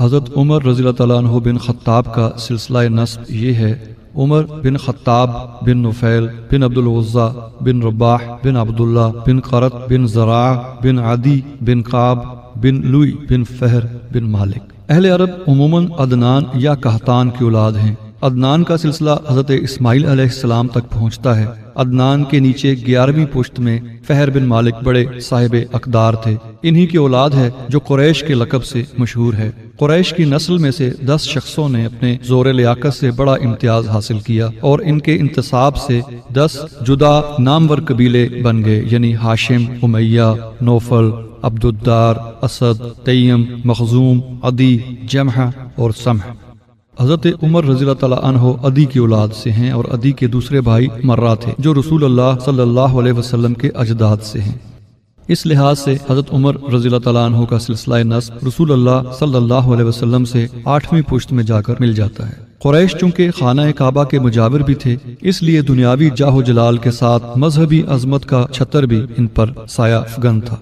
حضرت عمر رضی اللہ تعالیٰ عنہ بن خطاب کا سلسلہ نصب یہ ہے، عمر بن خطاب بن نفیل بن عبد العضا بن رباح بن عبداللہ بن قرط بن زراع بن عدی بن قاب بن لوئی بن فہر بن مالک۔ اہل عرب عموماً عدنان یا کہتان کی اولاد ہیں۔ عدنان کا سلسلہ حضرت اسماعیل علیہ السلام تک پہنچتا ہے۔ عدنان کے نیچے گیارہویں پشت میں فہر بن مالک بڑے صاحب اقدار تھے۔ انہی کی اولاد ہے جو قریش کے لقب سے مشہور ہے۔ قریش کی نسل میں سے دس شخصوں نے اپنے زور لیاقت سے بڑا امتیاز حاصل کیا اور ان کے انتصاب سے دس جدا نامور قبیلے بن گئے یعنی ہاشم، امیہ، نوفل، عبدالدار، اسد، تیم، مخزوم، عدی جمح اور سمح۔ حضرت عمر رضی اللہ تعالیٰ عنہ ادی کی اولاد سے ہیں اور ادی کے دوسرے بھائی مرہ تھے جو رسول اللہ صلی اللہ علیہ وسلم کے اجداد سے ہیں۔ اس لحاظ سے حضرت عمر رضی اللہ تعالیٰ عنہ کا سلسلہ نصب رسول اللہ صلی اللہ علیہ وسلم سے آٹھویں پشت میں جا کر مل جاتا ہے۔ قریش چونکہ خانہ کعبہ کے مجاور بھی تھے، اس لیے دنیاوی جاہ و جلال کے ساتھ مذہبی عظمت کا چھتر بھی ان پر سایہ فگن تھا۔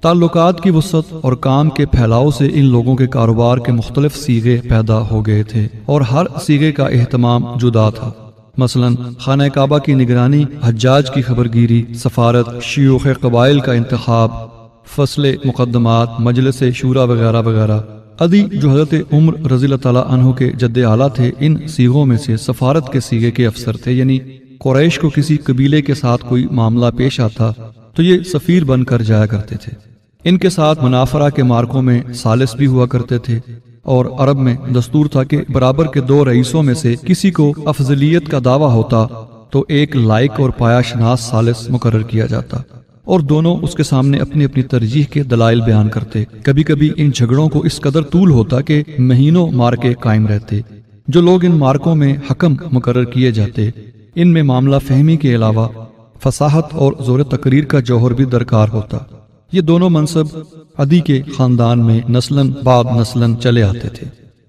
تعلقات کی وسعت اور کام کے پھیلاؤ سے ان لوگوں کے کاروبار کے مختلف سیگے پیدا ہو گئے تھے اور ہر سیگے کا اہتمام جدا تھا۔ مثلا خانہ کعبہ کی نگرانی، حجاج کی خبر گیری سفارت، شیوخ قبائل کا انتخاب، فصل مقدمات، مجلس شورا وغیرہ وغیرہ۔ ادی جو حضرت عمر رضی اللہ تعالیٰ عنہ کے جد اعلیٰ تھے، ان سیغوں میں سے سفارت کے سیگے کے افسر تھے یعنی قریش کو کسی قبیلے کے ساتھ کوئی معاملہ پیش آتا تو یہ سفیر بن کر جایا کرتے تھے۔ ان کے ساتھ منافرہ کے مارکوں میں سالس بھی ہوا کرتے تھے۔ اور عرب میں دستور تھا کہ برابر کے دو رئیسوں میں سے کسی کو افضلیت کا دعویٰ ہوتا تو ایک لائق اور پایا شناس سالس مقرر کیا جاتا اور دونوں اس کے سامنے اپنی اپنی ترجیح کے دلائل بیان کرتے۔ کبھی کبھی ان جھگڑوں کو اس قدر طول ہوتا کہ مہینوں مارکے قائم رہتے، جو لوگ ان مارکوں میں حکم مقرر کیے جاتے۔ ان میں معاملہ فہمی کے علاوہ فصاحت اور زور تقریر کا جوہر بھی درکار ہوتا۔ یہ دونوں منصب عدی کے خاندان میں نسلن بعد نسلن چلے آتے تھے۔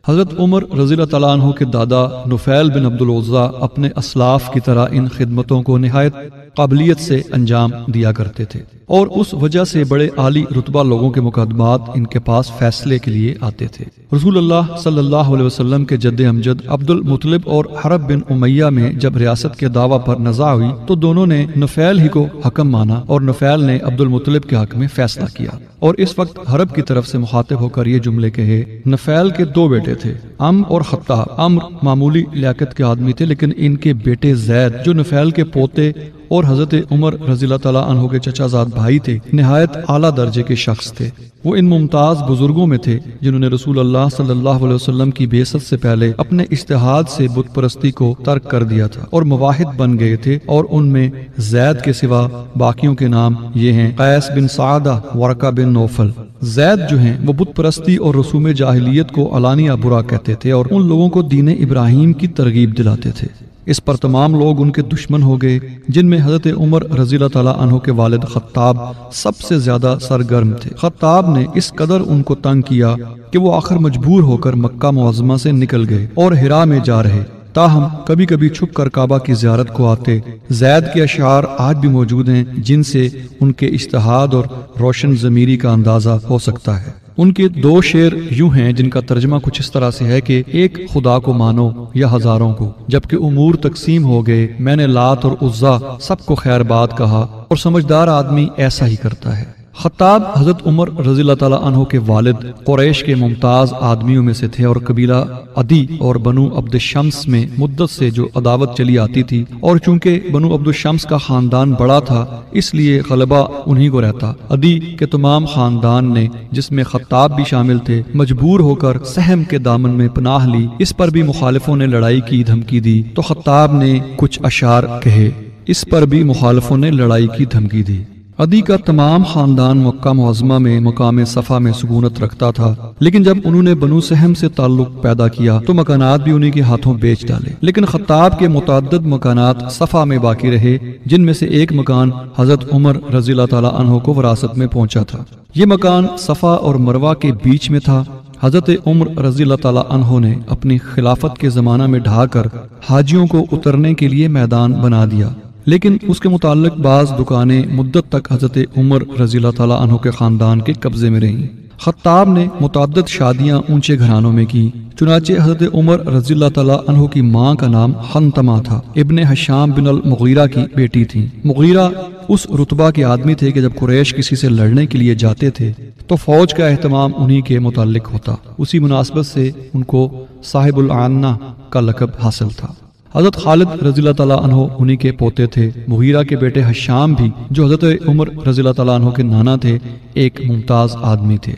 حضرت عمر رضی اللہ تعالیٰ عنہ کے دادا نفیل بن عبدالعضا اپنے اسلاف کی طرح ان خدمتوں کو نہایت قابلیت سے انجام دیا کرتے تھے اور اس وجہ سے بڑے عالی رتبہ لوگوں کے مقدمات ان کے پاس فیصلے کے لیے آتے تھے۔ رسول اللہ صلی اللہ علیہ وسلم کے جد امجد عبد المطلب اور حرب بن امیہ میں جب ریاست کے دعویٰ پر نزا ہوئی تو دونوں نے نفیل ہی کو حکم مانا اور نفیل نے عبد المطلب کے حق میں فیصلہ کیا۔ اور اس وقت حرب کی طرف سے مخاطب ہو کر یہ جملے کہے، نفیل کے دو بیٹے تھے ام اور خطاب۔ امر معمولی لیاقت کے آدمی تھے، لیکن ان کے بیٹے زید، جو نفیل کے پوتے اور حضرت عمر رضی اللہ تعالیٰ عنہ کے چچا زاد بھائی تھے، نہایت اعلیٰ درجے کے شخص تھے۔ وہ ان ممتاز بزرگوں میں تھے، جنہوں نے رسول اللہ صلی اللہ علیہ وسلم کی بیست سے پہلے اپنے اشتہاد سے بت پرستی کو ترک کر دیا تھا اور مواحد بن گئے تھے اور ان میں زید کے سوا باقیوں کے نام یہ ہیں، قیس بن سعدہ، ورقہ بن نوفل۔ زید جو ہیں، وہ بت پرستی اور رسوم جاہلیت کو علانیہ برا کہتے تھے اور ان لوگوں کو دین ابراہیم کی ترغیب دلاتے تھے۔ اس پر تمام لوگ ان کے دشمن ہو گئے، جن میں حضرت عمر رضی اللہ تعالیٰ عنہ کے والد خطاب سب سے زیادہ سرگرم تھے۔ خطاب نے اس قدر ان کو تنگ کیا کہ وہ آخر مجبور ہو کر مکہ معظمہ سے نکل گئے اور ہرا میں جا رہے۔ تاہم کبھی کبھی چھپ کر کعبہ کی زیارت کو آتے زید کے اشعار آج بھی موجود ہیں، جن سے ان کے اشتہاد اور روشن ضمیری کا اندازہ ہو سکتا ہے۔ ان کے دو شعر یوں ہیں جن کا ترجمہ کچھ اس طرح سے ہے کہ ایک خدا کو مانو یا ہزاروں کو، جبکہ امور تقسیم ہو گئے، میں نے لات اور عزا سب کو خیر بات کہا اور سمجھدار آدمی ایسا ہی کرتا ہے۔ خطاب حضرت عمر رضی اللہ تعالیٰ عنہ کے والد قریش کے ممتاز آدمیوں میں سے تھے اور قبیلہ عدی اور بنو عبد الشمس میں مدت سے جو عداوت چلی آتی تھی اور چونکہ بنو عبد الشمس کا خاندان بڑا تھا، اس لیے غلبہ انہی کو رہتا۔ عدی کے تمام خاندان نے جس میں خطاب بھی شامل تھے، مجبور ہو کر سہم کے دامن میں پناہ لی۔ اس پر بھی مخالفوں نے لڑائی کی دھمکی دی۔ تو خطاب نے کچھ اشار کہے۔ اس پر بھی مخالفوں نے لڑائی کی دھمکی دی۔ ادی کا تمام خاندان مکہ معظمہ میں مقام صفا میں سکونت رکھتا تھا، لیکن جب انہوں نے بنو سہم سے تعلق پیدا کیا تو مکانات بھی انہیں کے ہاتھوں بیچ ڈالے۔ لیکن خطاب کے متعدد مکانات صفا میں باقی رہے، جن میں سے ایک مکان حضرت عمر رضی اللہ تعالیٰ عنہ کو وراثت میں پہنچا تھا۔ یہ مکان صفا اور مروا کے بیچ میں تھا۔ حضرت عمر رضی اللہ تعالیٰ عنہ نے اپنی خلافت کے زمانہ میں ڈھا کر حاجیوں کو اترنے کے لیے میدان بنا دیا۔ لیکن اس کے متعلق بعض دکانیں مدت تک حضرت عمر رضی اللہ تعالیٰ عنہ کے خاندان کے قبضے میں رہیں۔ خطاب نے متعدد شادیاں اونچے گھرانوں میں کی، چنانچہ حضرت عمر رضی اللہ تعالیٰ عنہ کی ماں کا نام خنتما تھا۔ ابن حشام بن المغیرہ کی بیٹی تھی مغیرہ اس رتبہ کے آدمی تھے کہ جب قریش کسی سے لڑنے کے لیے جاتے تھے، تو فوج کا اہتمام انہی کے متعلق ہوتا۔ اسی مناسبت سے ان کو صاحب العنہ کا لقب حاصل تھا۔ حضرت خالد رضی اللہ تعالیٰ عنہ انہی کے پوتے تھے۔ مغیرہ کے بیٹے حشام بھی، جو حضرت عمر رضی اللہ تعالیٰ عنہ کے نانا تھے، ایک ممتاز آدمی تھے۔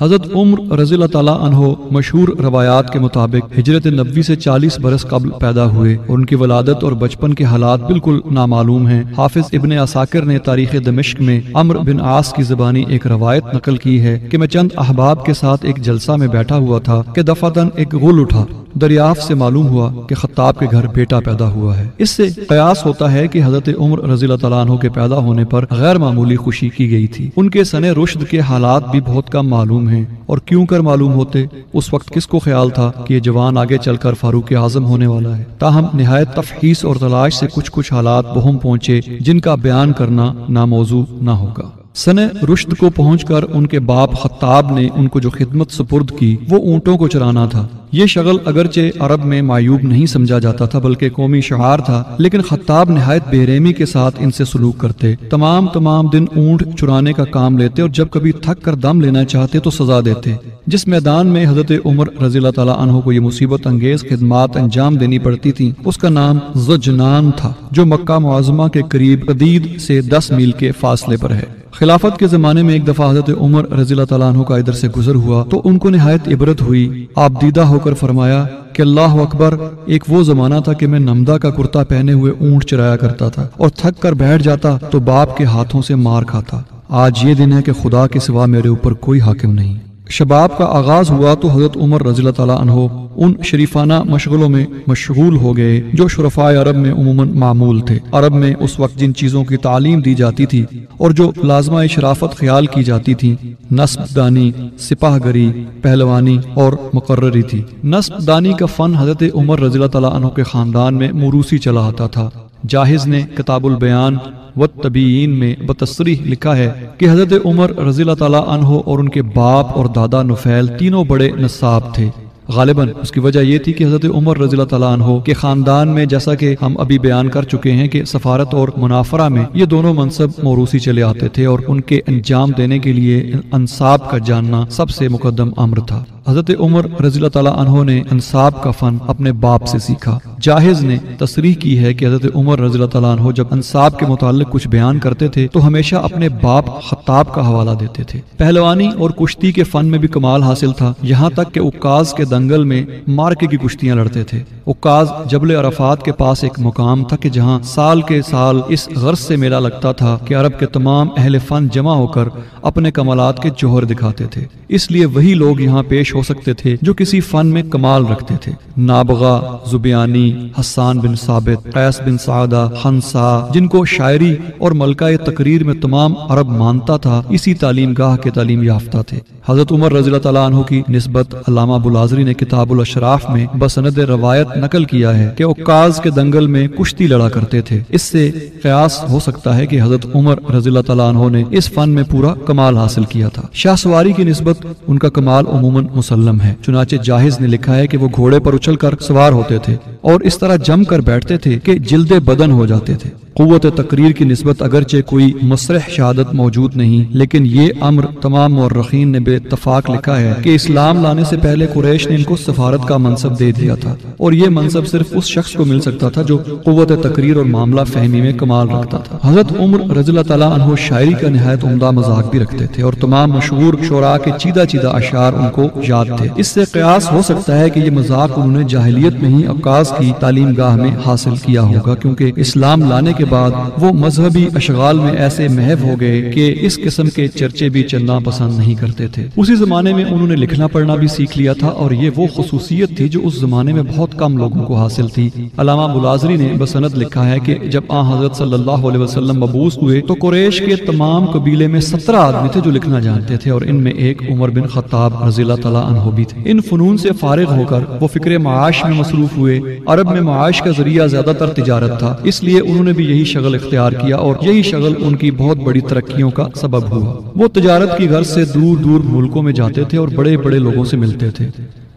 حضرت عمر رضی اللہ تعالیٰ عنہ مشہور روایات کے مطابق ہجرت نبوی سے چالیس برس قبل پیدا ہوئے اور ان کی ولادت اور بچپن کے حالات بالکل نامعلوم ہیں۔ حافظ ابن اساکر نے تاریخ دمشق میں امر بن آس کی زبانی ایک روایت نقل کی ہے کہ میں چند احباب کے ساتھ ایک جلسہ میں بیٹھا ہوا تھا کہ دفعتاً ایک غل اٹھا۔ دریافت سے معلوم ہوا کہ خطاب کے گھر بیٹا پیدا ہوا ہے۔ اس سے قیاس ہوتا ہے کہ حضرت عمر رضی اللہ تعالیٰ عنہ کے پیدا ہونے پر غیر معمولی خوشی کی گئی تھی۔ ان کے سنے رشد کے حالات بھی بہت کم معلوم ہیں۔ اور کیوں کر معلوم ہوتے؟ اس وقت کس کو خیال تھا کہ یہ جوان آگے چل کر فاروق اعظم ہونے والا ہے؟ تاہم، نہایت تفحیص اور تلاش سے کچھ کچھ حالات بہم پہنچے جن کا بیان کرنا ناموضوع نہ ہوگا۔ سن رشد کو پہنچ کر ان کے باپ خطاب نے ان کو جو خدمت سپرد کی وہ اونٹوں کو چرانا تھا۔ یہ شغل اگرچہ عرب میں معیوب نہیں سمجھا جاتا تھا بلکہ قومی شعار تھا، لیکن خطاب نہایت بے رحمی کے ساتھ ان سے سلوک کرتے۔ تمام تمام دن اونٹ چرانے کا کام لیتے اور جب کبھی تھک کر دم لینا چاہتے تو سزا دیتے۔ جس میدان میں حضرت عمر رضی اللہ تعالیٰ عنہ کو یہ مصیبت انگیز خدمات انجام دینی پڑتی تھی، اس کا نام زجنان تھا، جو مکہ معظمہ کے قریب قدید سے دس میل کے فاصلے پر ہے۔ خلافت کے زمانے میں ایک دفعہ حضرت عمر رضی اللہ تعالیٰ عنہ کا ادھر سے گزر ہوا، تو ان کو نہایت عبرت ہوئی۔ آپ دیدہ ہو کر فرمایا کہ اللہ اکبر، ایک وہ زمانہ تھا کہ میں نمدہ کا کرتا پہنے ہوئے اونٹ چرایا کرتا تھا اور تھک کر بیٹھ جاتا تو باپ کے ہاتھوں سے مار کھاتا۔ آج یہ دن ہے کہ خدا کے سوا میرے اوپر کوئی حاکم نہیں۔ شباب کا آغاز ہوا تو حضرت عمر رضی اللہ تعالیٰ عنہ ان شریفانہ مشغلوں میں مشغول ہو گئے جو شرفاء عرب میں عموماً معمول تھے۔ عرب میں اس وقت جن چیزوں کی تعلیم دی جاتی تھی اور جو لازمہ شرافت خیال کی جاتی تھی، نصب دانی، سپاہ گری، پہلوانی اور مقرری تھی۔ نصب دانی کا فن حضرت عمر رضی اللہ تعالیٰ عنہ کے خاندان میں موروسی چلا آتا تھا۔ جاہز نے کتاب البیان و طبیین میں بتصریح لکھا ہے کہ حضرت عمر رضی اللہ تعالیٰ عنہ اور ان کے باپ اور دادا نفیل تینوں بڑے نصاب تھے۔ غالباً اس کی وجہ یہ تھی کہ حضرت عمر رضی اللہ تعالیٰ عنہ کے خاندان میں جیسا کہ ہم ابھی بیان کر چکے ہیں کہ سفارت اور منافرہ میں یہ دونوں منصب موروسی چلے آتے تھے اور ان کے انجام دینے کے لیے انصاب کا جاننا سب سے مقدم امر تھا۔ حضرت عمر رضی اللہ تعالیٰ عنہ نے انصاب کا فن اپنے باپ سے سیکھا۔ جاہز نے تصریح کی ہے کہ حضرت عمر رضی اللہ تعالیٰ عنہ جب انصاب کے متعلق کچھ بیان کرتے تھے تو ہمیشہ اپنے باپ خطاب کا حوالہ دیتے تھے۔ پہلوانی اور کشتی کے فن میں بھی کمال حاصل تھا۔ یہاں تک کہ اکاز کے دنگل میں مارکے کی کشتیاں لڑتے تھے۔ اکاز جبل عرفات کے پاس ایک مقام تھا کہ جہاں سال کے سال اس غرض سے میلہ لگتا تھا کہ عرب کے تمام اہل فن جمع ہو کر اپنے کمالات کے جوہر دکھاتے تھے۔ اس لیے وہی لوگ یہاں پیش پیش ہو سکتے تھے جو کسی فن میں کمال رکھتے تھے۔ نابغا زبیانی، حسان بن ثابت، قیس بن سعدہ، خنسا، جن کو شاعری اور ملکہ تقریر میں تمام عرب مانتا تھا، اسی تعلیم گاہ کے تعلیم یافتہ تھے۔ حضرت عمر رضی اللہ تعالیٰ عنہ کی نسبت علامہ بلازری نے کتاب الاشراف میں بسند روایت نقل کیا ہے کہ اکاز کے دنگل میں کشتی لڑا کرتے تھے۔ اس سے قیاس ہو سکتا ہے کہ حضرت عمر رضی اللہ تعالیٰ عنہ نے اس فن میں پورا کمال حاصل کیا تھا۔ شاہ سواری کی نسبت ان کا کمال عموماً مسلم ہے۔ چنانچہ جاہز نے لکھا ہے کہ وہ گھوڑے پر اچھل کر سوار ہوتے تھے اور اس طرح جم کر بیٹھتے تھے کہ جلد بدن ہو جاتے تھے۔ قوت تقریر کی نسبت اگرچہ کوئی مسرح شہادت موجود نہیں، لیکن یہ امر تمام مورخین نے بے اتفاق لکھا ہے کہ اسلام لانے سے پہلے قریش نے ان کو سفارت کا منصب دے دیا تھا اور یہ منصب صرف اس شخص کو مل سکتا تھا جو قوت تقریر اور معاملہ فہمی میں کمال رکھتا تھا۔ حضرت عمر رضی اللہ تعالیٰ عنہ شاعری کا نہایت عمدہ مذاق بھی رکھتے تھے اور تمام مشہور شعراء کے چیدہ چیدہ اشعار ان کو یاد تھے۔ اس سے قیاس ہو سکتا ہے کہ یہ مذاق انہوں نے جاہلیت میں ہی عکاس کی تعلیم گاہ میں حاصل کیا ہوگا، کیونکہ اسلام لانے کے بعد وہ مذہبی اشغال میں ایسے محو ہو گئے کہ اس قسم کے چرچے بھی چلنا پسند نہیں کرتے تھے۔ اسی زمانے میں انہوں نے لکھنا پڑھنا بھی سیکھ لیا تھا اور یہ وہ خصوصیت تھی جو اس زمانے میں بہت کم لوگوں کو حاصل تھی۔ علامہ بلازری نے بسند لکھا ہے کہ جب آن حضرت صلی اللہ علیہ وسلم مبوس ہوئے تو قریش کے تمام قبیلے میں سترہ آدمی تھے جو لکھنا جانتے تھے اور ان میں ایک عمر بن خطاب رضی اللہ تعالیٰ عنہ بھی تھے۔ ان فنون سے فارغ ہو کر وہ فکر معاش میں مصروف ہوئے۔ عرب میں معاش کا ذریعہ زیادہ تر تجارت تھا۔ اس لیے انہوں نے بھی یہی شغل اختیار کیا اور یہی شغل ان کی بہت بڑی ترقیوں کا سبب ہوا۔ وہ تجارت کی غرض سے دور دور ملکوں میں جاتے تھے اور بڑے بڑے لوگوں سے ملتے تھے۔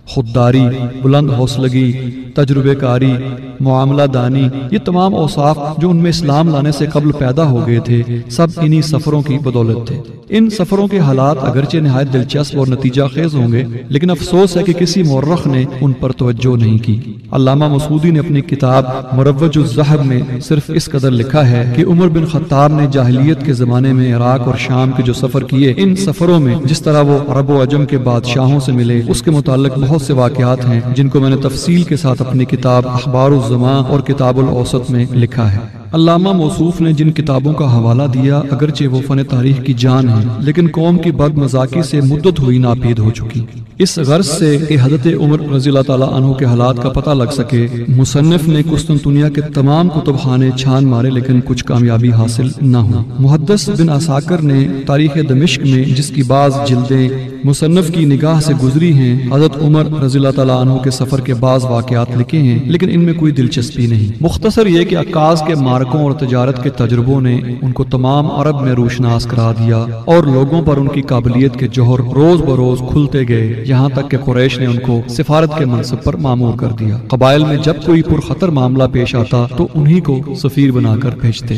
خودداری، بلند حوصلگی تجربے کاری معاملہ دانی یہ تمام اوصاف جو ان میں اسلام لانے سے قبل پیدا ہو گئے تھے، سب انہی سفروں کی بدولت تھے۔ ان سفروں کے حالات اگرچہ نہایت دلچسپ اور نتیجہ خیز ہوں گے، لیکن افسوس ہے کہ کسی مورخ نے ان پر توجہ نہیں کی۔ علامہ مسعودی نے اپنی کتاب مروج الزہب میں صرف اس قدر لکھا ہے کہ عمر بن خطاب نے جاہلیت کے زمانے میں عراق اور شام کے جو سفر کیے، ان سفروں میں جس طرح وہ عرب و عجم کے بادشاہوں سے ملے، اس کے متعلق بہت سے واقعات ہیں جن کو میں نے تفصیل کے ساتھ اپنی کتاب اخبار الزماں اور کتاب الاوسط میں لکھا ہے۔ علامہ موصوف نے جن کتابوں کا حوالہ دیا، اگرچہ وہ فن تاریخ کی جان ہے لیکن قوم کی بد مزاقی سے مدت ہوئی ناپید ہو چکی۔ اس غرض سے کہ حضرت عمر رضی اللہ تعالیٰ عنہ کے حالات کا پتہ لگ سکے۔ مصنف نے قسطنطنیہ کے تمام کتب خانے چھان مارے، لیکن کچھ کامیابی حاصل نہ ہو محدث بن اساکر نے تاریخ دمشق میں جس کی بعض جلدیں مصنف کی نگاہ سے گزری ہیں، حضرت عمر رضی اللہ تعالیٰ عنہ کے سفر کے بعض واقعات لکھے ہیں، لیکن ان میں کوئی دلچسپی نہیں۔ مختصر یہ کہ عکاس کے مارکوں اور تجارت کے تجربوں نے ان کو تمام عرب میں روشناس کرا دیا اور لوگوں پر ان کی قابلیت کے جوہر روز بروز کھلتے گئے۔ یہاں تک کہ قریش نے ان کو سفارت کے منصب پر معمور کر دیا۔ قبائل میں جب کوئی پرخطر معاملہ پیش آتا تو انہی کو سفیر بنا کر بھیجتے۔